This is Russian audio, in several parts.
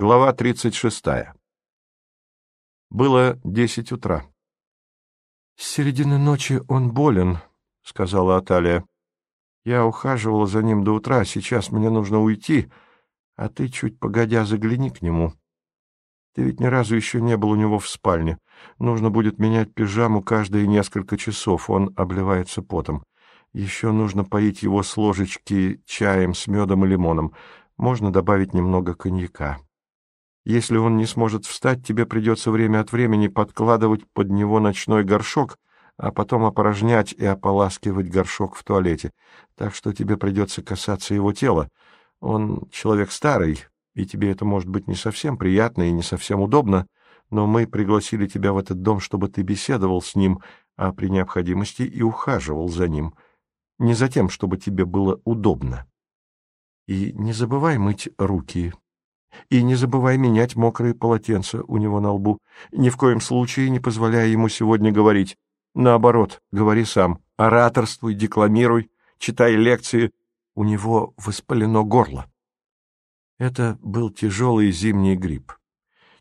Глава 36. Было десять утра. «С середины ночи он болен», — сказала Аталия. «Я ухаживала за ним до утра, сейчас мне нужно уйти, а ты чуть погодя загляни к нему. Ты ведь ни разу еще не был у него в спальне. Нужно будет менять пижаму каждые несколько часов, он обливается потом. Еще нужно поить его с ложечки чаем с медом и лимоном. Можно добавить немного коньяка». Если он не сможет встать, тебе придется время от времени подкладывать под него ночной горшок, а потом опорожнять и ополаскивать горшок в туалете. Так что тебе придется касаться его тела. Он человек старый, и тебе это может быть не совсем приятно и не совсем удобно, но мы пригласили тебя в этот дом, чтобы ты беседовал с ним, а при необходимости и ухаживал за ним. Не за тем, чтобы тебе было удобно. И не забывай мыть руки и не забывай менять мокрые полотенца у него на лбу. Ни в коем случае не позволяй ему сегодня говорить. Наоборот, говори сам. Ораторствуй, декламируй, читай лекции. У него воспалено горло. Это был тяжелый зимний грипп.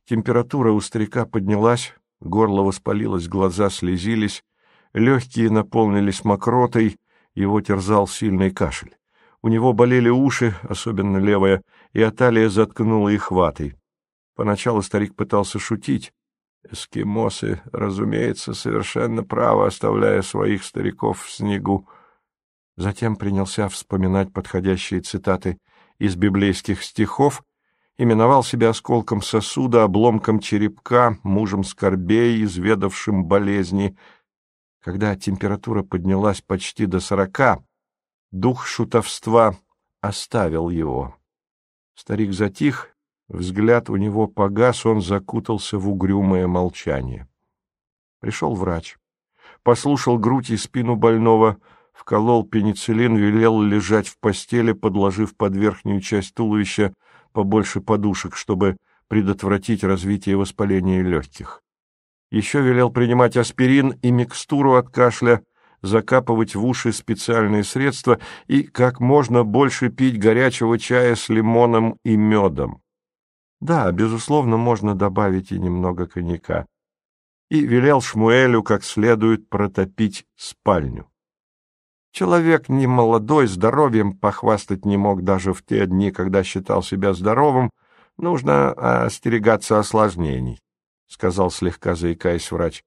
Температура у старика поднялась, горло воспалилось, глаза слезились, легкие наполнились мокротой, его терзал сильный кашель. У него болели уши, особенно левая, и Аталия заткнула их ватой. Поначалу старик пытался шутить. Эскимосы, разумеется, совершенно правы, оставляя своих стариков в снегу. Затем принялся вспоминать подходящие цитаты из библейских стихов, именовал себя осколком сосуда, обломком черепка, мужем скорбей, изведавшим болезни. Когда температура поднялась почти до сорока, дух шутовства оставил его. Старик затих, взгляд у него погас, он закутался в угрюмое молчание. Пришел врач. Послушал грудь и спину больного, вколол пенициллин, велел лежать в постели, подложив под верхнюю часть туловища побольше подушек, чтобы предотвратить развитие воспаления легких. Еще велел принимать аспирин и микстуру от кашля, закапывать в уши специальные средства и как можно больше пить горячего чая с лимоном и медом. Да, безусловно, можно добавить и немного коньяка. И велел Шмуэлю как следует протопить спальню. Человек не молодой, здоровьем похвастать не мог даже в те дни, когда считал себя здоровым, нужно остерегаться осложнений, — сказал слегка заикаясь врач.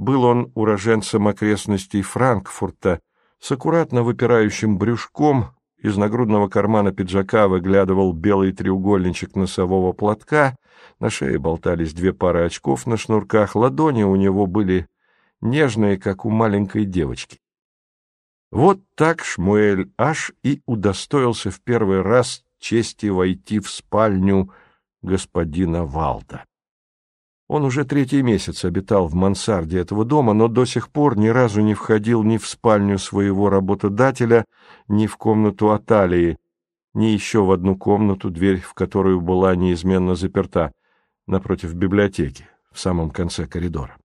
Был он уроженцем окрестностей Франкфурта, с аккуратно выпирающим брюшком, из нагрудного кармана пиджака выглядывал белый треугольничек носового платка, на шее болтались две пары очков на шнурках, ладони у него были нежные, как у маленькой девочки. Вот так Шмуэль аж и удостоился в первый раз чести войти в спальню господина Валда. Он уже третий месяц обитал в мансарде этого дома, но до сих пор ни разу не входил ни в спальню своего работодателя, ни в комнату Аталии, ни еще в одну комнату, дверь в которую была неизменно заперта, напротив библиотеки, в самом конце коридора.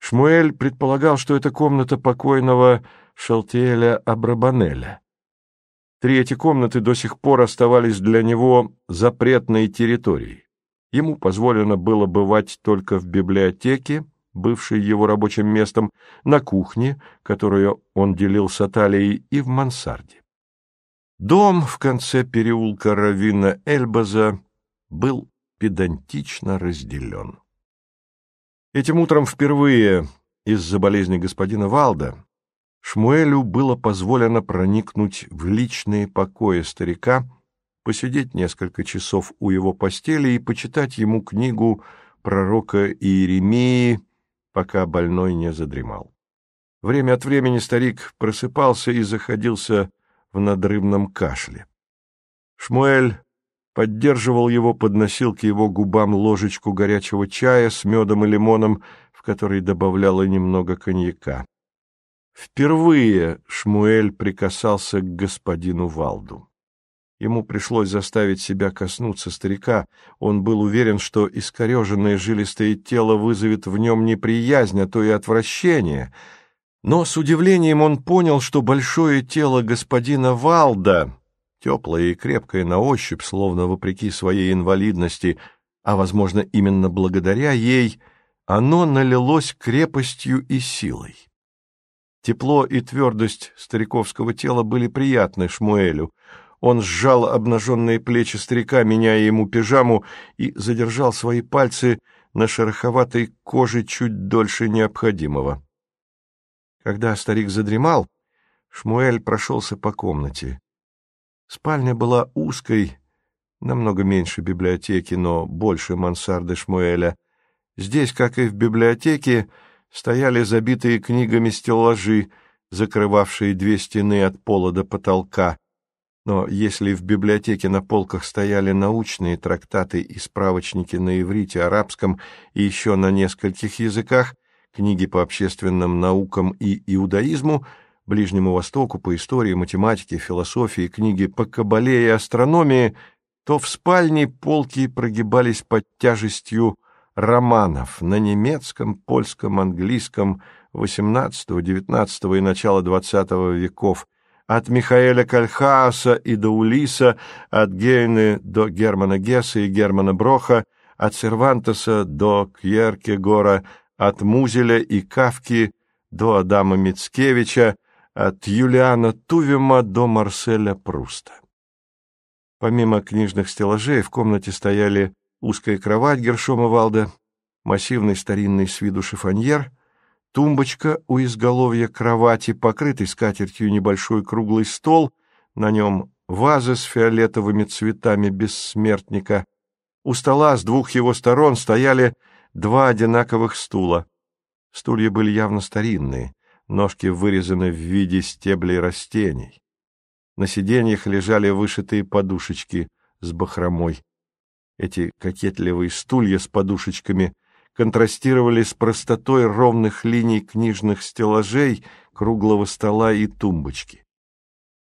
Шмуэль предполагал, что это комната покойного Шалтиэля Абрабанеля. Три эти комнаты до сих пор оставались для него запретной территорией. Ему позволено было бывать только в библиотеке, бывшей его рабочим местом, на кухне, которую он делил с Аталией, и в мансарде. Дом в конце переулка Равина Эльбаза был педантично разделен. Этим утром впервые из-за болезни господина Валда Шмуэлю было позволено проникнуть в личные покои старика, посидеть несколько часов у его постели и почитать ему книгу пророка Иеремии, пока больной не задремал. Время от времени старик просыпался и заходился в надрывном кашле. Шмуэль поддерживал его, подносил к его губам ложечку горячего чая с медом и лимоном, в который добавляла немного коньяка. Впервые Шмуэль прикасался к господину Валду. Ему пришлось заставить себя коснуться старика. Он был уверен, что искореженное жилистое тело вызовет в нем неприязнь, а то и отвращение. Но с удивлением он понял, что большое тело господина Валда теплое и крепкое на ощупь, словно вопреки своей инвалидности, а, возможно, именно благодаря ей, оно налилось крепостью и силой. Тепло и твердость стариковского тела были приятны Шмуэлю. Он сжал обнаженные плечи старика, меняя ему пижаму, и задержал свои пальцы на шероховатой коже чуть дольше необходимого. Когда старик задремал, Шмуэль прошелся по комнате. Спальня была узкой, намного меньше библиотеки, но больше мансарды Шмуэля. Здесь, как и в библиотеке, стояли забитые книгами стеллажи, закрывавшие две стены от пола до потолка. Но если в библиотеке на полках стояли научные трактаты и справочники на иврите, арабском и еще на нескольких языках, книги по общественным наукам и иудаизму, Ближнему Востоку, по истории, математике, философии, книги по кабале и астрономии, то в спальне полки прогибались под тяжестью романов на немецком, польском, английском XVIII, XIX и начала XX веков, от Михаэля Кальхааса и до Улиса, от Гейны до Германа Гесса и Германа Броха, от Сервантеса до Кьеркегора, от Музеля и Кавки до Адама Мицкевича, от Юлиана Тувима до Марселя Пруста. Помимо книжных стеллажей в комнате стояли узкая кровать Гершома Валда, массивный старинный с виду шифоньер, тумбочка у изголовья кровати, покрытый скатертью небольшой круглый стол, на нем ваза с фиолетовыми цветами бессмертника. У стола с двух его сторон стояли два одинаковых стула. Стулья были явно старинные, ножки вырезаны в виде стеблей растений. На сиденьях лежали вышитые подушечки с бахромой. Эти кокетливые стулья с подушечками контрастировали с простотой ровных линий книжных стеллажей, круглого стола и тумбочки.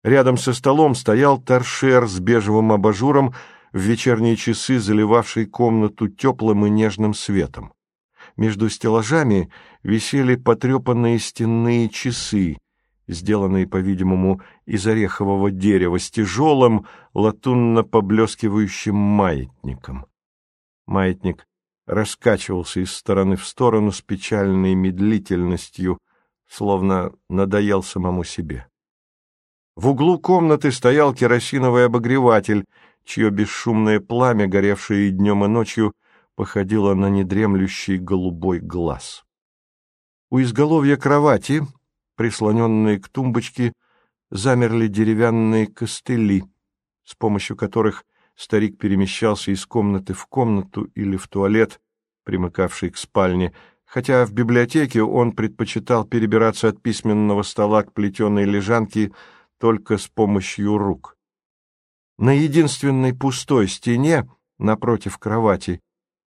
Рядом со столом стоял торшер с бежевым абажуром, в вечерние часы заливавший комнату теплым и нежным светом. Между стеллажами висели потрепанные стенные часы, сделанные, по-видимому, из орехового дерева с тяжелым, латунно поблескивающим маятником. Маятник раскачивался из стороны в сторону с печальной медлительностью, словно надоел самому себе. В углу комнаты стоял керосиновый обогреватель, чье бесшумное пламя, горевшее и днем, и ночью, походило на недремлющий голубой глаз. У изголовья кровати прислоненные к тумбочке, замерли деревянные костыли, с помощью которых старик перемещался из комнаты в комнату или в туалет, примыкавший к спальне, хотя в библиотеке он предпочитал перебираться от письменного стола к плетеной лежанке только с помощью рук. На единственной пустой стене, напротив кровати,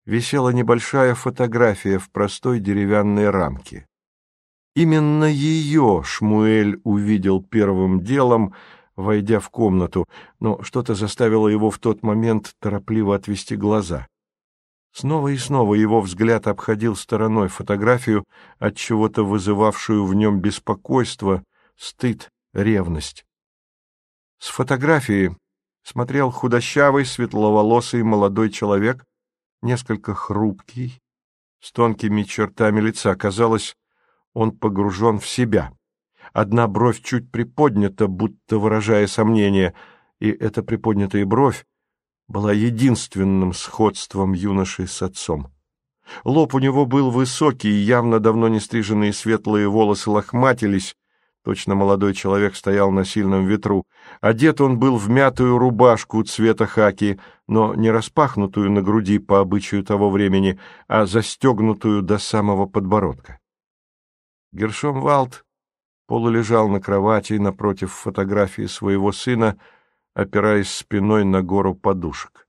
висела небольшая фотография в простой деревянной рамке. Именно ее Шмуэль увидел первым делом, войдя в комнату, но что-то заставило его в тот момент торопливо отвести глаза. Снова и снова его взгляд обходил стороной фотографию, от чего-то вызывавшую в нем беспокойство, стыд, ревность. С фотографии смотрел худощавый, светловолосый молодой человек, несколько хрупкий, с тонкими чертами лица. Казалось, он погружен в себя. Одна бровь чуть приподнята, будто выражая сомнение, и эта приподнятая бровь была единственным сходством юноши с отцом. Лоб у него был высокий, явно давно не стриженные светлые волосы лохматились, точно молодой человек стоял на сильном ветру. Одет он был в мятую рубашку цвета хаки, но не распахнутую на груди по обычаю того времени, а застегнутую до самого подбородка. Гершом Валд полулежал на кровати напротив фотографии своего сына, опираясь спиной на гору подушек.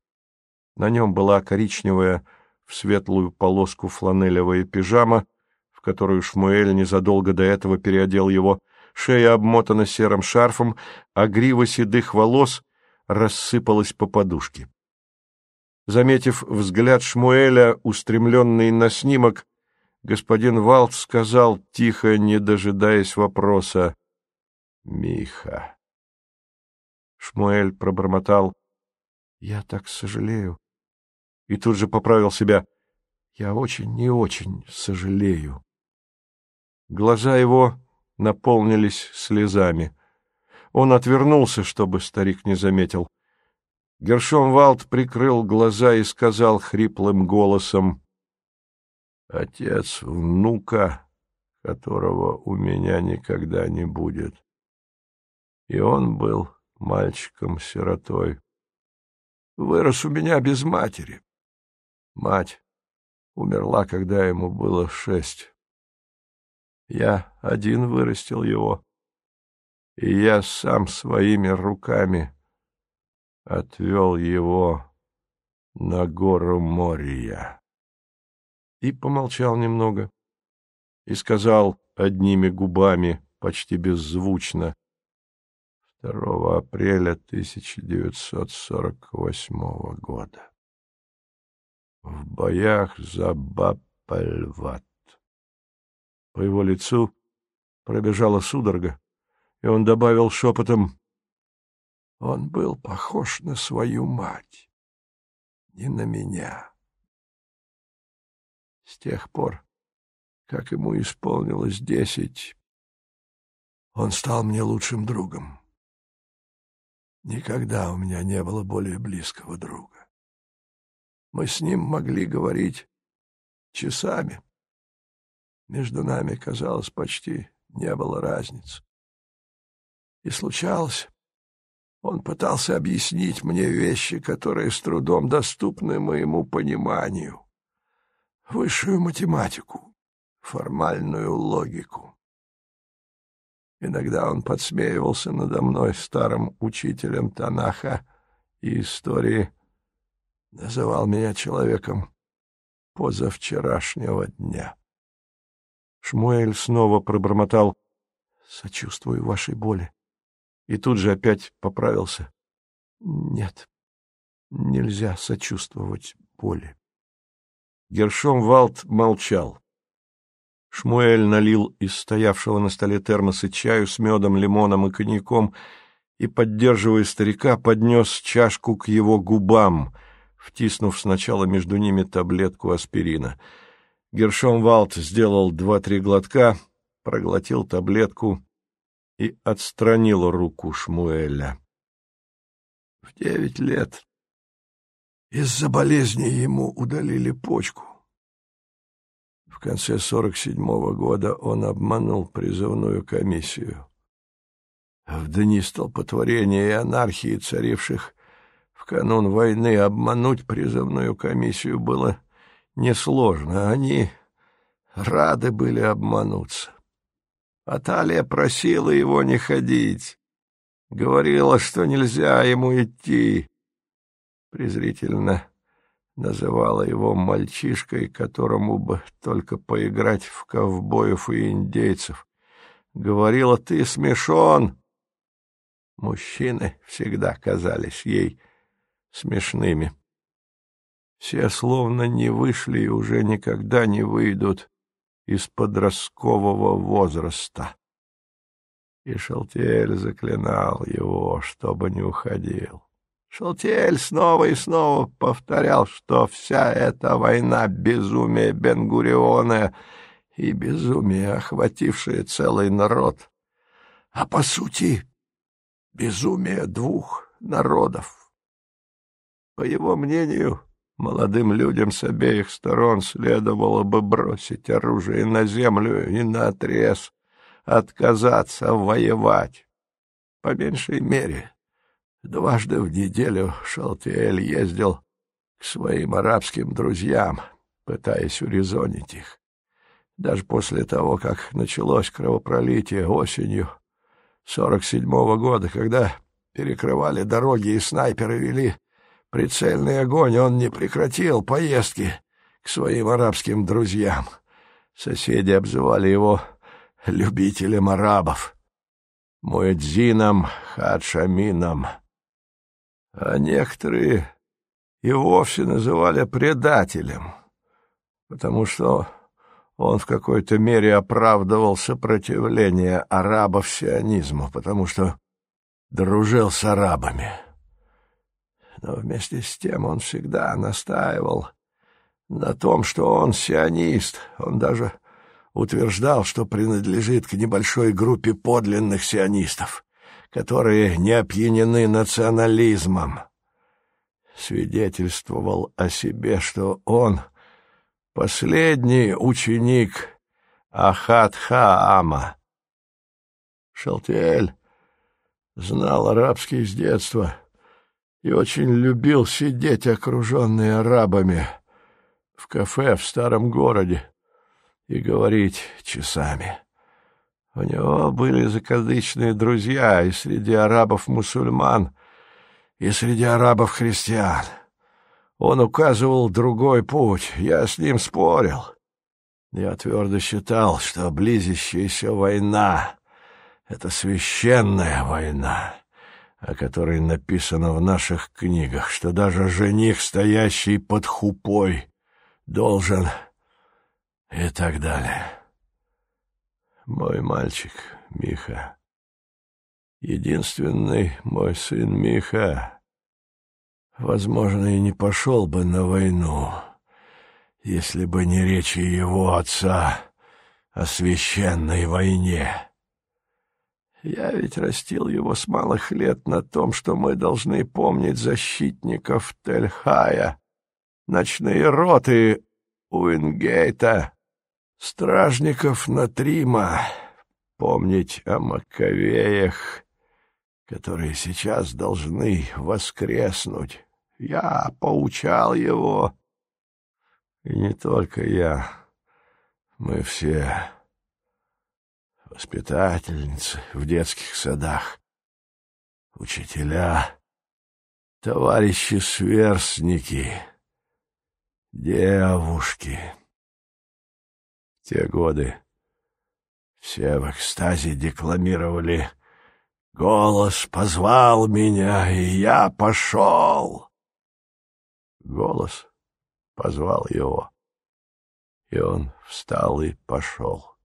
На нем была коричневая в светлую полоску фланелевая пижама, в которую Шмуэль незадолго до этого переодел его, шея обмотана серым шарфом, а грива седых волос рассыпалась по подушке. Заметив взгляд Шмуэля, устремленный на снимок, господин Валт сказал, тихо, не дожидаясь вопроса, «Миха». Шмуэль пробормотал. «Я так сожалею». И тут же поправил себя. «Я очень не очень сожалею». Глаза его наполнились слезами. Он отвернулся, чтобы старик не заметил. Гершом Валд прикрыл глаза и сказал хриплым голосом, «Отец внука, которого у меня никогда не будет. И он был мальчиком-сиротой. Вырос у меня без матери. Мать умерла, когда ему было шесть. Я один вырастил его, и я сам своими руками отвел его на гору Мория. И помолчал немного, и сказал одними губами, почти беззвучно, 2 апреля 1948 года в боях за Бапальват. По его лицу пробежала судорога, и он добавил шепотом, «Он был похож на свою мать, не на меня». С тех пор, как ему исполнилось десять, он стал мне лучшим другом. Никогда у меня не было более близкого друга. Мы с ним могли говорить часами, между нами, казалось, почти не было разницы. И случалось, он пытался объяснить мне вещи, которые с трудом доступны моему пониманию. Высшую математику, формальную логику. Иногда он подсмеивался надо мной, старым учителем Танаха и истории, называл меня человеком позавчерашнего дня. Шмуэль снова пробормотал «Сочувствую вашей боли». И тут же опять поправился. «Нет, нельзя сочувствовать боли». Гершом Валт молчал. Шмуэль налил из стоявшего на столе термоса чаю с медом, лимоном и коньяком и, поддерживая старика, поднес чашку к его губам, втиснув сначала между ними таблетку аспирина — Гершомвалд сделал два-три глотка, проглотил таблетку и отстранил руку Шмуэля. В девять лет из-за болезни ему удалили почку. В конце сорок седьмого года он обманул призывную комиссию. В дни столпотворения и анархии, царивших в канун войны, обмануть призывную комиссию было несложно. Они рады были обмануться. Аталия просила его не ходить. Говорила, что нельзя ему идти. Презрительно называла его мальчишкой, которому бы только поиграть в ковбоев и индейцев. Говорила, ты смешон. Мужчины всегда казались ей смешными. Все словно не вышли и уже никогда не выйдут из подросткового возраста. И Шалтиэль заклинал его, чтобы не уходил. Шалтиэль снова и снова повторял, что вся эта война — безумие Бенгуриона и безумие, охватившее целый народ, а по сути безумие двух народов. По его мнению, Молодым людям с обеих сторон следовало бы бросить оружие на землю и наотрез отказаться воевать. По меньшей мере, дважды в неделю Шалтиэль ездил к своим арабским друзьям, пытаясь урезонить их. Даже после того, как началось кровопролитие осенью сорок седьмого года, когда перекрывали дороги и снайперы вели прицельный огонь, он не прекратил поездки к своим арабским друзьям. Соседи обзывали его любителем арабов, Муэдзином Хаджамином. А некоторые и вовсе называли предателем, потому что он в какой-то мере оправдывал сопротивление арабов сионизму, потому что дружил с арабами. Но вместе с тем он всегда настаивал на том, что он сионист. Он даже утверждал, что принадлежит к небольшой группе подлинных сионистов, которые не опьянены национализмом. Свидетельствовал о себе, что он последний ученик Ахат-Хаама. Шалтиэль знал арабский с детства и очень любил сидеть, окруженный арабами, в кафе в старом городе и говорить часами. У него были закадычные друзья и среди арабов-мусульман, и среди арабов-христиан. Он указывал другой путь, я с ним спорил. Я твердо считал, что близящаяся война — это священная война, о которой написано в наших книгах, что даже жених, стоящий под хупой, должен и так далее. Мой мальчик Миха, единственный мой сын Миха, возможно, и не пошел бы на войну, если бы не речи его отца о священной войне. Я ведь растил его с малых лет на том, что мы должны помнить защитников Тельхая, ночные роты Уингейта, стражников Натрима, помнить о Маковеях, которые сейчас должны воскреснуть. Я поучал его, и не только я, мы все воспитательницы в детских садах, учителя, товарищи-сверстники, девушки те годы все в экстазе декламировали «Голос позвал меня, и я пошел». Голос позвал его, и он встал и пошел.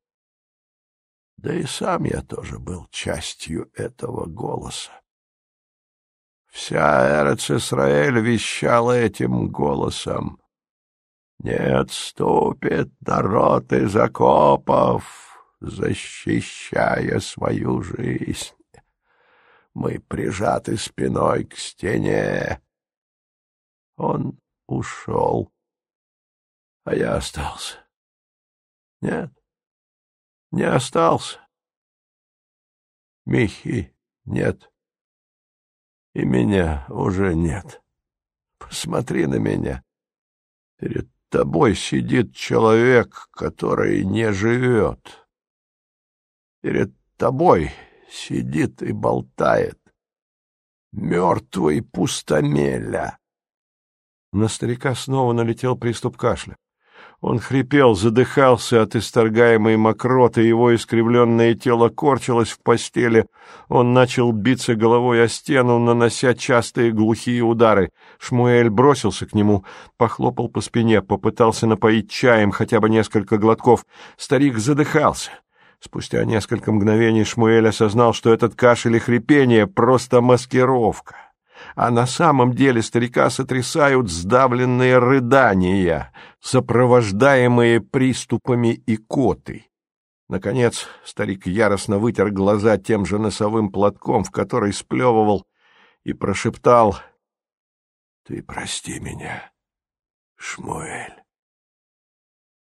Да и сам я тоже был частью этого голоса. Вся Эрец-Исраэль вещала этим голосом. Не отступит народ из окопов, защищая свою жизнь. Мы прижаты спиной к стене. Он ушел, а я остался. Нет, не остался. Михи нет, и меня уже нет. Посмотри на меня. Перед тобой сидит человек, который не живет. Перед тобой сидит и болтает. Мертвый пустомеля. На старика снова налетел приступ кашля. Он хрипел, задыхался от исторгаемой мокроты, его искривленное тело корчилось в постели. Он начал биться головой о стену, нанося частые глухие удары. Шмуэль бросился к нему, похлопал по спине, попытался напоить чаем хотя бы несколько глотков. Старик задыхался. Спустя несколько мгновений Шмуэль осознал, что этот кашель и хрипение — просто маскировка а на самом деле старика сотрясают сдавленные рыдания, сопровождаемые приступами икоты. Наконец старик яростно вытер глаза тем же носовым платком, в который сплевывал, и прошептал «Ты прости меня, Шмуэль».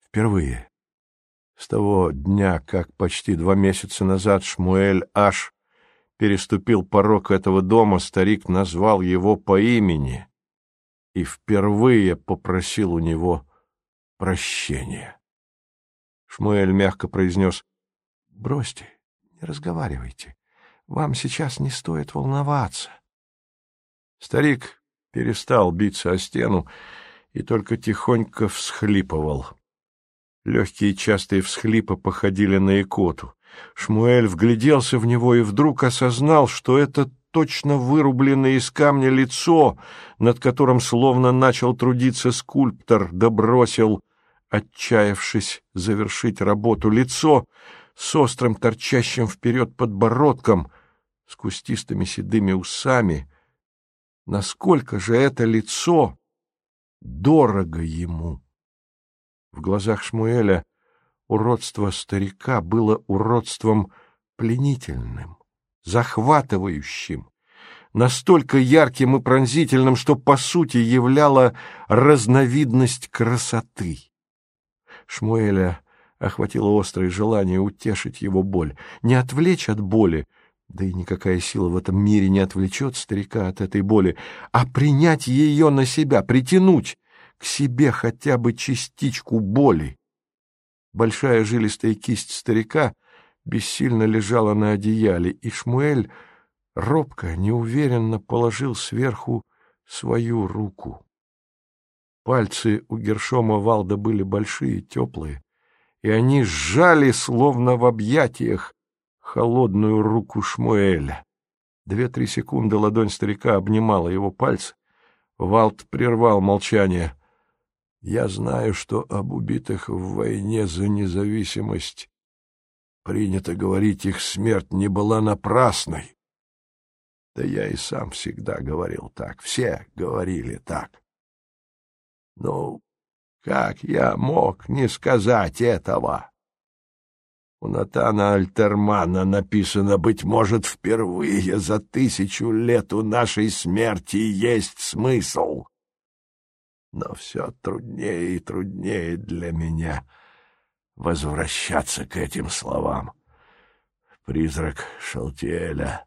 Впервые с того дня, как почти два месяца назад Шмуэль аж переступил порог этого дома, старик назвал его по имени и впервые попросил у него прощения. Шмуэль мягко произнес, «Бросьте, не разговаривайте. Вам сейчас не стоит волноваться». Старик перестал биться о стену и только тихонько всхлипывал. Легкие частые всхлипы походили на икоту. Шмуэль вгляделся в него и вдруг осознал, что это точно вырубленное из камня лицо, над которым словно начал трудиться скульптор, добросил, отчаявшись завершить работу, лицо с острым торчащим вперед подбородком, с кустистыми седыми усами. Насколько же это лицо дорого ему! В глазах Шмуэля уродство старика было уродством пленительным, захватывающим, настолько ярким и пронзительным, что по сути являло разновидность красоты. Шмуэля охватило острое желание утешить его боль, не отвлечь от боли, да и никакая сила в этом мире не отвлечет старика от этой боли, а принять ее на себя, притянуть к себе хотя бы частичку боли. Большая жилистая кисть старика бессильно лежала на одеяле, и Шмуэль робко, неуверенно положил сверху свою руку. Пальцы у Гершома Валда были большие, теплые, и они сжали, словно в объятиях, холодную руку Шмуэля. Две-три секунды ладонь старика обнимала его пальцы. Валд прервал молчание. «Я знаю, что об убитых в войне за независимость принято говорить, их смерть не была напрасной. Да я и сам всегда говорил так, все говорили так. Ну, как я мог не сказать этого? У Натана Альтермана написано, быть может, впервые за тысячу лет у нашей смерти есть смысл. Но все труднее и труднее для меня возвращаться к этим словам. Призрак Шалтиэля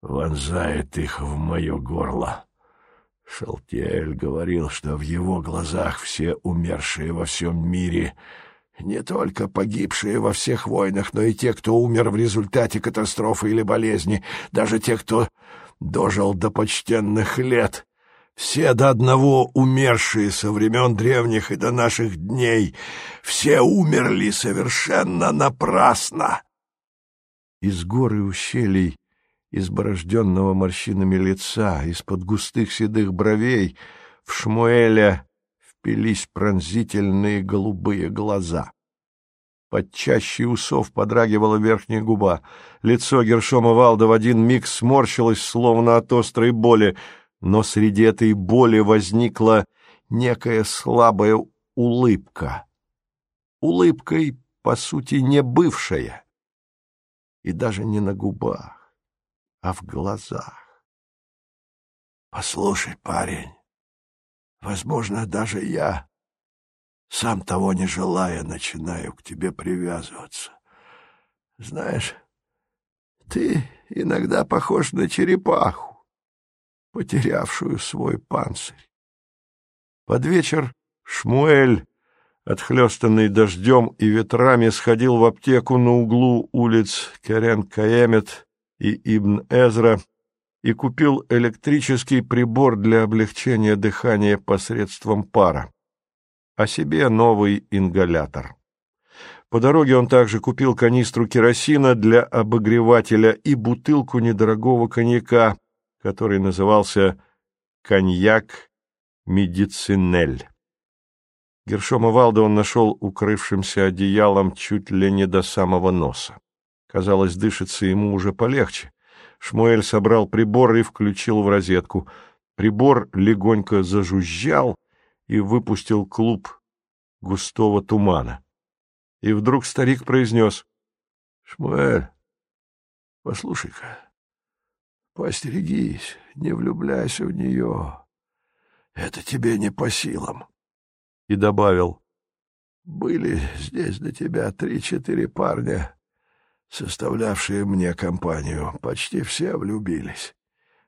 вонзает их в мое горло. Шалтиэль говорил, что в его глазах все умершие во всем мире — не только погибшие во всех войнах, но и те, кто умер в результате катастрофы или болезни, даже те, кто дожил до почтенных лет. Все до одного умершие со времен древних и до наших дней, все умерли совершенно напрасно. Из горы ущелий, изборожденного морщинами лица, из-под густых седых бровей, в Шмуэля впились пронзительные голубые глаза. Под чащей усов подрагивала верхняя губа. Лицо Гершома Валда в один миг сморщилось, словно от острой боли, но среди этой боли возникла некая слабая улыбка. Улыбкой, по сути, не бывшая. И даже не на губах, а в глазах. «Послушай, парень, Возможно, даже я, сам того не желая, начинаю к тебе привязываться. Знаешь, ты иногда похож на черепаху, потерявшую свой панцирь. Под вечер Шмуэль, отхлестанный дождем и ветрами, сходил в аптеку на углу улиц Керен-Каэмет и Ибн-Эзра, и купил электрический прибор для облегчения дыхания посредством пара, а себе новый ингалятор. По дороге он также купил канистру керосина для обогревателя и бутылку недорогого коньяка, который назывался «Коньяк Медицинель». Гершома Валда он нашел укрывшимся одеялом чуть ли не до самого носа. Казалось, дышится ему уже полегче. Шмуэль собрал прибор и включил в розетку. Прибор легонько зажужжал и выпустил клуб густого тумана. И вдруг старик произнес. — Шмуэль, послушай-ка, постерегись, не влюбляйся в нее. Это тебе не по силам. И добавил. — Были здесь до тебя три-четыре парня составлявшие мне компанию, почти все влюбились.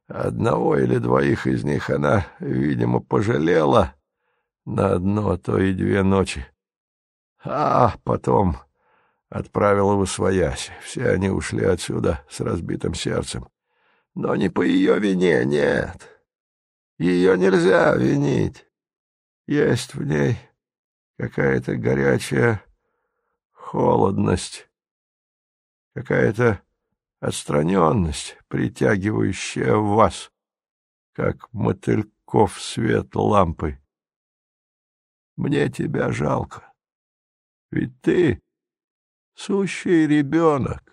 Одного или двоих из них она, видимо, пожалела на одно, а то и две ночи. А потом отправила в Освоясь. Все они ушли отсюда с разбитым сердцем. Но не по ее вине, нет. Ее нельзя винить. Есть в ней какая-то горячая холодность какая-то отстраненность, притягивающая вас, как мотыльков свет лампы. Мне тебя жалко, ведь ты сущий ребенок.